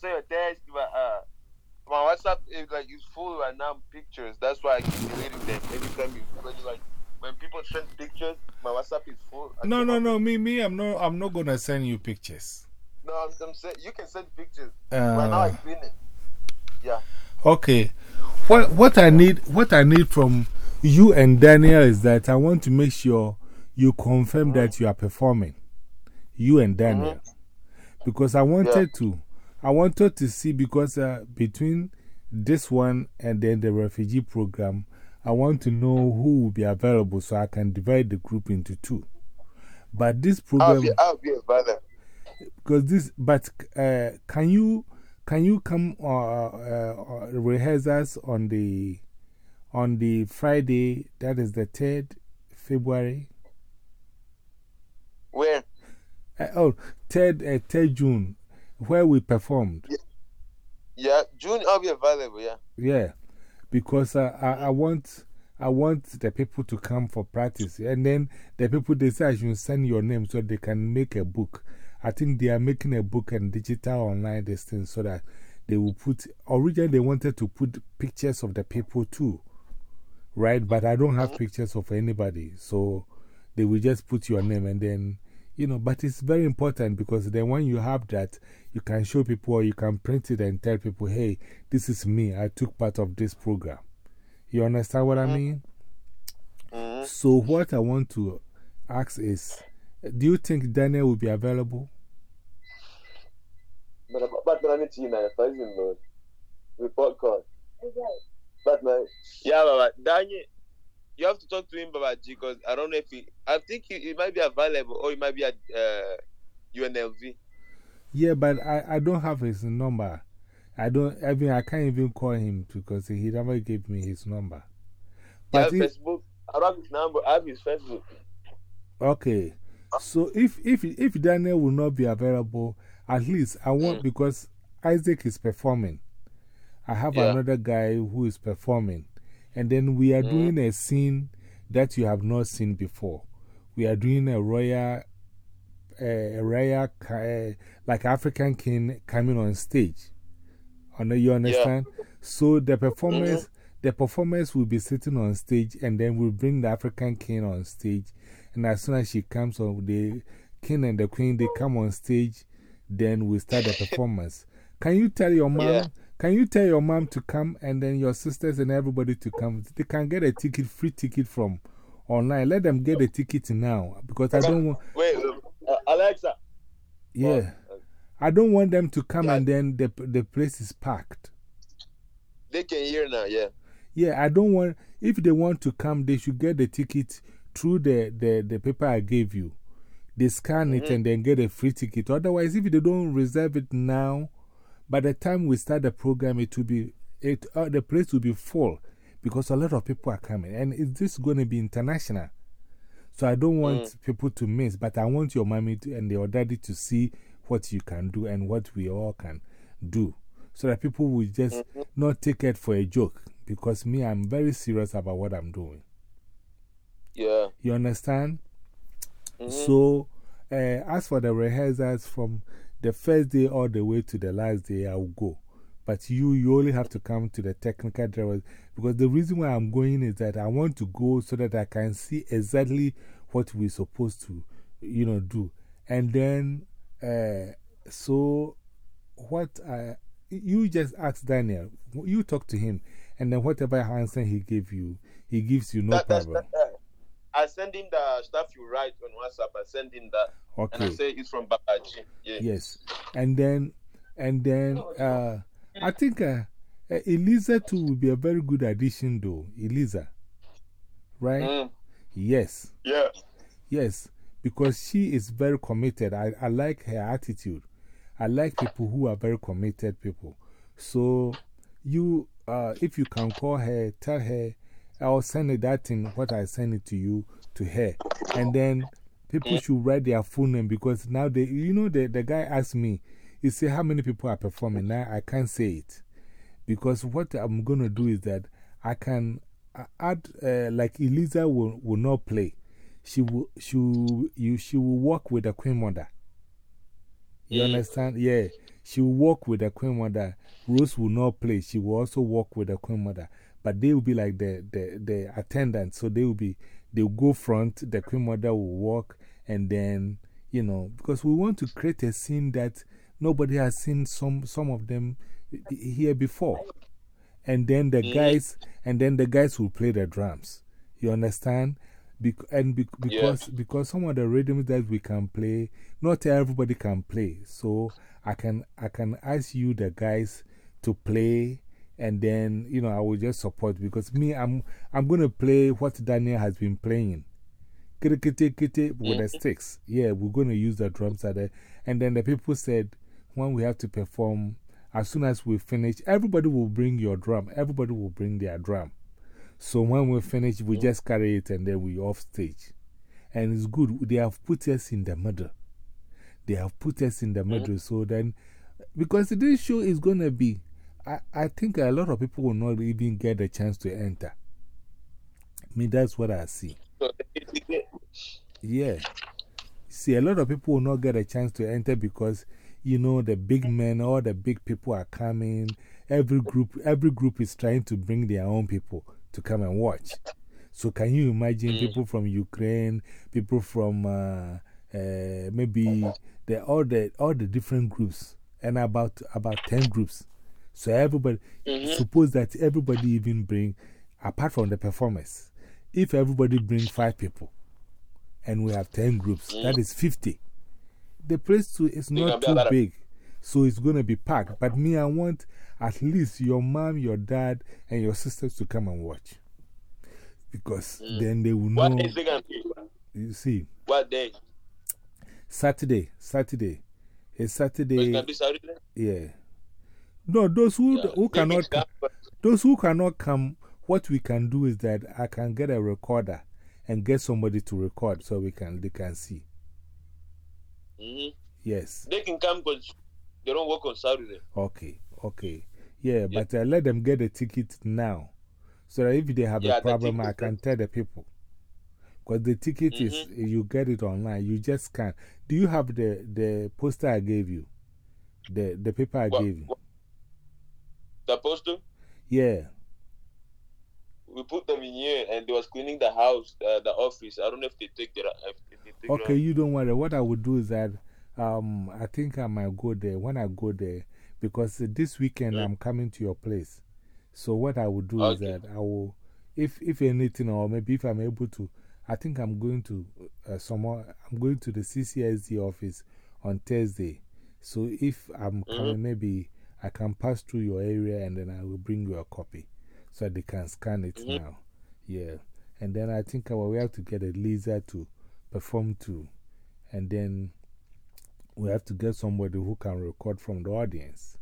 send you a text, but uh, my WhatsApp is like it's full right now pictures. That's why I keep deleting them every time you when you like when people send pictures. My WhatsApp is full. I No, no, no. Me, me, I'm not, I'm not going to send you pictures. No, I'm, I'm saying you can send pictures. right now, I Uh, clean it. Yeah. okay. What, what I need, what I need from you and Daniel is that I want to make sure you confirm that you are performing. You and Daniel. Because I wanted to, I wanted to see because uh, between this one and then the refugee program, I want to know who will be available so I can divide the group into two. But this program. I'll be, I'll be available. because this, but uh, can you can you come uh, uh, uh, rehearsals on the on the Friday that is the third February? Where? Uh, oh, third uh, third June, where we performed. Yeah, June. I'll be available. Yeah. Yeah, because uh, I, I want I want the people to come for practice. And then the people they say I should send your name so they can make a book. I think they are making a book and digital online this thing so that they will put. Originally, they wanted to put pictures of the people too, right? But I don't have pictures of anybody. So they will just put your name and then, you know. But it's very important because then when you have that, you can show people or you can print it and tell people, hey, this is me. I took part of this program. You understand what I mean? -hmm. So, what I want to ask is do you think Daniel will be available? But but but I need to you now. Thousand Lord. Report card. But man. Yeah, Baba. Daniel, you have to talk to him, Baba G, because I don't know if he. I think he, he might be available or he might be at uh, UNLV. Yeah, but I, I don't have his number. I don't, I mean, I can't even call him because he never gave me his number. Yeah, But if, Facebook. I don't have his number. I have his Facebook. okay, so if, if, if Daniel will not be available, at least I want, because Isaac is performing. I have Yeah. another guy who is performing. And then we are doing a scene that you have not seen before. We are doing a royal, uh, a royal, uh, like African king coming on stage. Under, you understand? So the performers, the performers will be sitting on stage and then we'll bring the African king on stage. And as soon as she comes on, the king and the queen, they come on stage, then we start the performance. Can you tell your mom? Yeah. Can you tell your mom to come and then your sisters and everybody to come? They can get a ticket, free ticket from online. Let them get a ticket now because I don't want, Wait, uh, Alexa. yeah. I don't want them to come Yeah. and then the, the place is packed. They can hear now, yeah. Yeah, I don't want, if they want to come, they should get the ticket through the, the, the paper I gave you. They scan it and then get a free ticket. Otherwise, if they don't reserve it now, by the time we start the program, it will be, it, uh, the place will be full because a lot of people are coming. And is this going to be international? So I don't want people to miss, but I want your mommy to, and your daddy to see what you can do and what we all can do. So that people will just not take it for a joke. Because me, I'm very serious about what I'm doing. Yeah. You understand? -hmm. So, uh, as for the rehearsals from the first day all the way to the last day, I will go. But you, you only have to come to the technical drivers. Because the reason why I'm going is that I want to go so that I can see exactly what we're supposed to, you know, do. And then, uh, so what I, you just ask Daniel, you talk to him, and then whatever answer he give you, he gives you no That, problem. that, uh, I send him the stuff you write on WhatsApp. I send him that. And I Okay. say it's from Babaji. Yeah. Yes. And then, and then, uh, I think uh, uh, Eliza too will be a very good addition, though. Eliza. Right? Mm. Yes. Yeah. Yes. Because she is very committed. I, I like her attitude. I like people who are very committed people. So, you, uh, if you can call her, tell her, I'll send it that thing, what I send it to you, to her. And then people should write their full name because now they, you know, the, the guy asked me, he said, How many people are performing? Now I can't say it. Because what I'm going to do is that I can uh, add, uh, like Eliza will, will not play. She will, she will, you, she will work with the Queen Mother. You understand? Yeah. she will walk with the queen mother. Rose will not play. She will also walk with the queen mother. But they will be like the, the, the attendants. So they will be, they will go front, the queen mother will walk, and then, you know, because we want to create a scene that nobody has seen some, some of them here before. And then the mm. guys, and then the guys will play the drums. You understand? Bec and be because, because some of the rhythms that we can play, not everybody can play. So I can, I can ask you, the guys, to play and then, you know, I will just support because me, I'm, I'm going to play what Daniel has been playing. Kite, kite, with the mm. sticks. Yeah, we're going to use the drums at it. And then the people said, when we have to perform, as soon as we finish, everybody will bring your drum. Everybody will bring their drum. So when we finish, we mm. just carry it and then we off stage. And it's good. They have put us in the middle. They have put us in the mm. middle. So then, because this show is going to be, I, I think a lot of people will not even get a chance to enter. I mean, that's what I see. Yeah. See, a lot of people will not get a chance to enter because, you know, the big men, all the big people are coming. Every group, every group is trying to bring their own people to come and watch. So, can you imagine people from Ukraine, people from uh, uh, maybe the, all, the, all the different groups, and about, about 10 groups. So, everybody, -hmm. suppose that everybody even bring, apart from the performers, if everybody bring five people and we have 10 groups, mm. that is 50. The place too is not too big, so it's going to be packed. But me, I want at least your mom, your dad, and your sisters to come and watch. Because mm. then they will know. What is it going to be? You see, What day? Saturday. Saturday. Oh, it's Saturday. It's going to be Saturday? Yeah. No, those who, Yeah. who cannot those who cannot come, what we can do is that I can get a recorder and get somebody to record so we can, they can see. -hmm. Yes. They can come because they don't work on Saturday. Okay. Okay. Yeah, but uh, let them get a ticket now. So that if they have Yeah, a problem, I can tell the people. Because the ticket is, you get it online. You just scan. Do you have the, the poster I gave you? The, the paper I What- gave you? what- The poster, Yeah. Put them in here and they was cleaning the house, uh, the office. I don't know if they take. If they take Okay, you don't worry. What I would do is that um, I think I might go there when I go there because this weekend. I'm coming to your place. So, what I would do Okay. is that I will, if, if anything, or maybe if I'm able to, I think I'm going to uh, somewhere, I'm going to the CCSD office on Thursday. So, if I'm -hmm. coming, maybe I can pass through your area and then I will bring you a copy so they can scan it -hmm. now. Yeah. And then I think we have to get Eliza to perform too. And then we have to get somebody who can record from the audience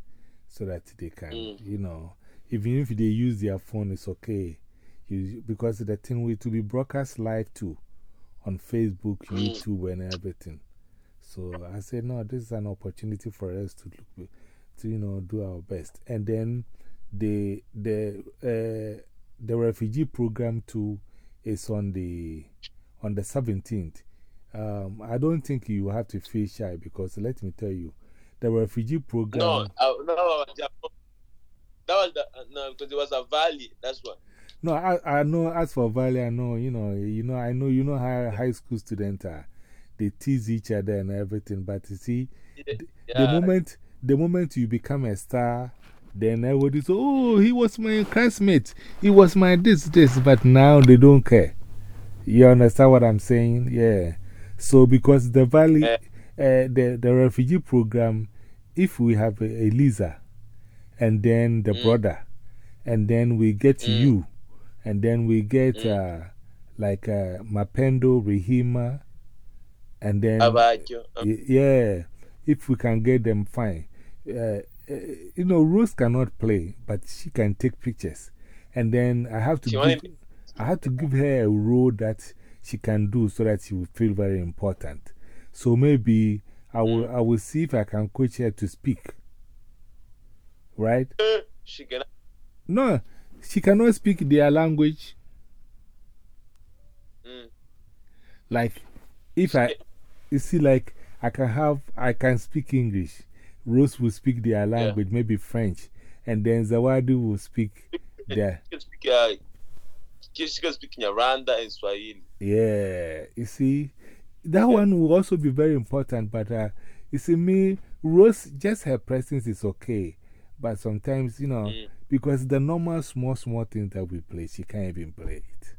so that they can, Mm. you know, even if they use their phone, it's okay. You, because the thing will to be broadcast live too on Facebook, Mm. YouTube, and everything. So I said, no, this is an opportunity for us to look, to, you know, do our best. And then the, the, uh, the refugee program too is on the, on the 17th. Um, I don't think you have to feel shy because let me tell you, the refugee program. No, I, no, that was the, uh, no, because it was a valley. That's why. No, I, I know, as for Valley, I know, you know, you know, I know, you know how high school students are. They tease each other and everything, but you see, Yeah. the moment, the moment you become a star, then everybody say, oh, he was my classmate, he was my this, this, but now they don't care. You understand what I'm saying? Yeah. So, because the Valley, Eh. uh, the, the refugee program, if we have a, Eliza and then the Mm. brother, and then we get Mm. you, and then we get Mm. uh, like uh, Mapendo, Rehima, and then, yeah, if we can get them, fine. Uh, you know, Rose cannot play, but she can take pictures. And then I have to give, I have to give her a role that she can do so that she will feel very important. So maybe I will, Mm. I will see if I can coach her to speak. Right? She can. No, she cannot speak their language. Mm. Like, if I, you see, like, I can have, I can speak English. Rose will speak their language, maybe French, and then Zawadi will speak their. She can speak Nyaranda and Swahili. Yeah, you see, that one will also be very important. But uh, you see, me, Rose, just her presence is okay. But sometimes, you know, mm. because the normal small, small things that we play, she can't even play it.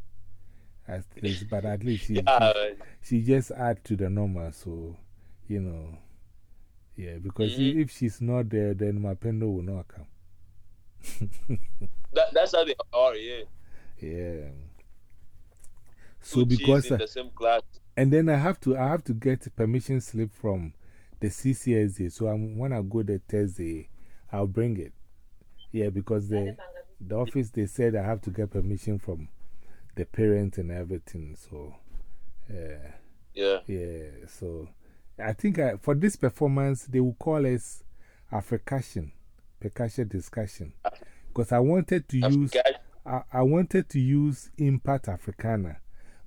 At least, but at least she, yeah. she, she, just add to the normal. So, you know, yeah, because -hmm. if she's not there, then my Mapendo will not come. that, that's how they are, yeah. Yeah. So because in the same class. And then I have to I have to get permission slip from the CCSA. So I'm, when I go there Thursday, I'll bring it. Yeah, because the the office they said I have to get permission from the parents and everything. So uh, yeah, yeah. So I think I, for this performance they will call us Africation, percussion discussion, because I wanted to use. I, I wanted to use Impact Africana,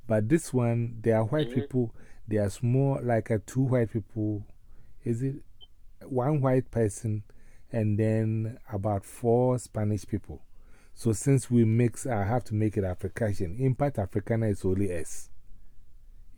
but this one, they are white -hmm. people. They are small, like a two white people. Is it one white person and then about four Spanish people? So since we mix, I have to make it African. Impact Africana is only S.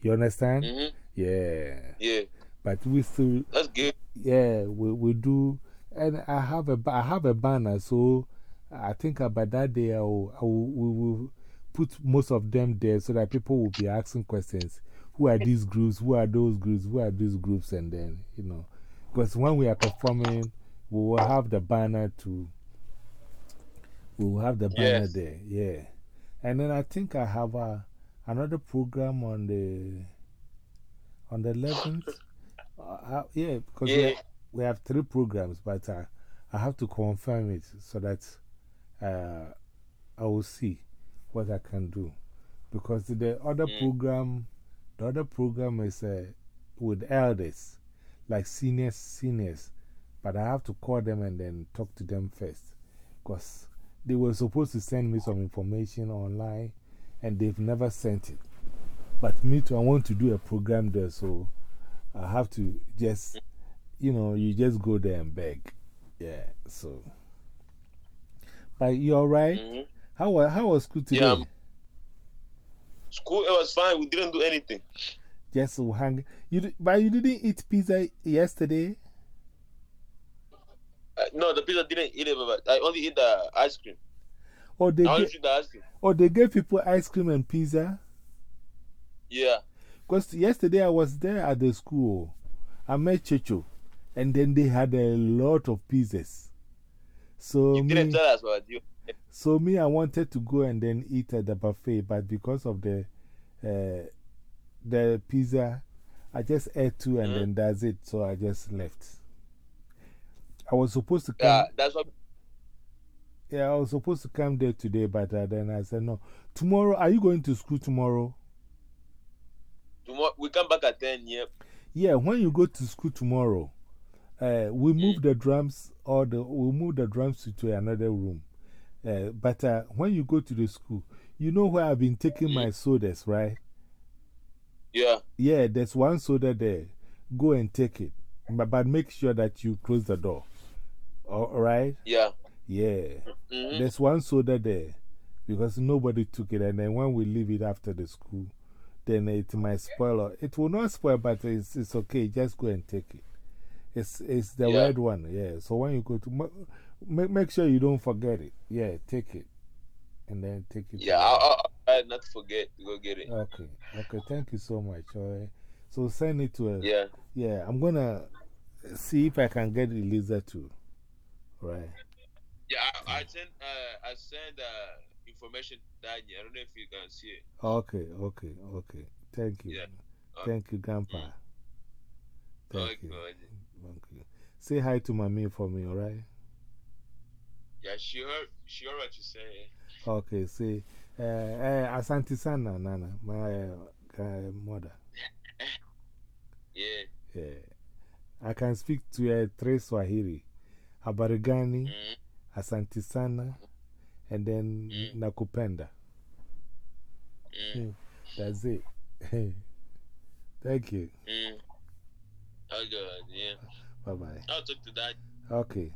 You understand? -hmm. Yeah. Yeah. But we still. That's good. Yeah, we, we do. And I have a, I have a banner, so I think about that day I will, I will, we will put most of them there so that people will be asking questions. Who are these groups? Who are those groups? Who are these groups? And then, you know, because when we are performing, we will have the banner to, we will have the banner there. Yeah. And then I think I have a, another program on the, on the 11th. Uh, yeah, because We, have, we have three programs, but uh, I have to confirm it so that uh, I will see what I can do. Because the other mm. program, the other program is uh, with elders, like seniors, seniors. But I have to call them and then talk to them first. Because they were supposed to send me some information online and they've never sent it. But me too, I want to do a program there, so I have to just, you know, you just go there and beg. Yeah, so. But you're all right? -hmm. How, how was school today? Yeah, school, it was fine. We didn't do anything. Just hang. You, but you didn't eat pizza yesterday? Uh, no, the pizza didn't eat it, but I only eat the ice cream. Or they, I the ice cream. or they gave people ice cream and pizza? Yeah. Because yesterday I was there at the school. I met Checho, and then they had a lot of pizzas. So you me, didn't tell us what you. So me, I wanted to go and then eat at the buffet, but because of the uh, the pizza, I just ate two and -hmm. then that's it. So I just left. I was supposed to come. Yeah, that's what. Yeah, I was supposed to come there today, but uh, then I said no. Tomorrow, are you going to school tomorrow? Tomorrow, we come back at 10, yep. Yeah, when you go to school tomorrow, uh, we move the drums or the, we move the drums to, to another room. Uh, but uh, when you go to the school, you know where I've been taking my sodas, right? Yeah. Yeah, there's one soda there. Go and take it. But, but make sure that you close the door. All right? Yeah. Yeah. -hmm. There's one soda there because nobody took it. And then when we leave it after the school, then it might spoil. It will not spoil, but it's, it's okay. Just go and take it. It's, it's the yeah. red one, yeah. So when you go to, make, make sure you don't forget it. Yeah, take it. And then take it. Yeah, I'll, I'll not to forget to go get it. Okay, okay. Thank you so much. All So send it to her. Yeah. Yeah, I'm going to see if I can get Eliza too. Right. Yeah, I, I send, uh, I send uh, information here. I don't know if you can see it. Okay, okay, okay. Thank you. Yeah. Thank you, Grandpa. Mm. Thank okay. you. Thank you. Say hi to mommy for me, all right? Yeah, she heard, she heard what you say. Okay, say, uh, uh, Asante Sana, Nana, my uh, mother. yeah. Yeah. I can speak to uh, three Swahili Habarigani, mm. Asante Sana, and then mm. Nakupenda. Mm. That's it. Thank you. Mm. Oh, good, yeah. Bye bye. I'll talk to that. Okay.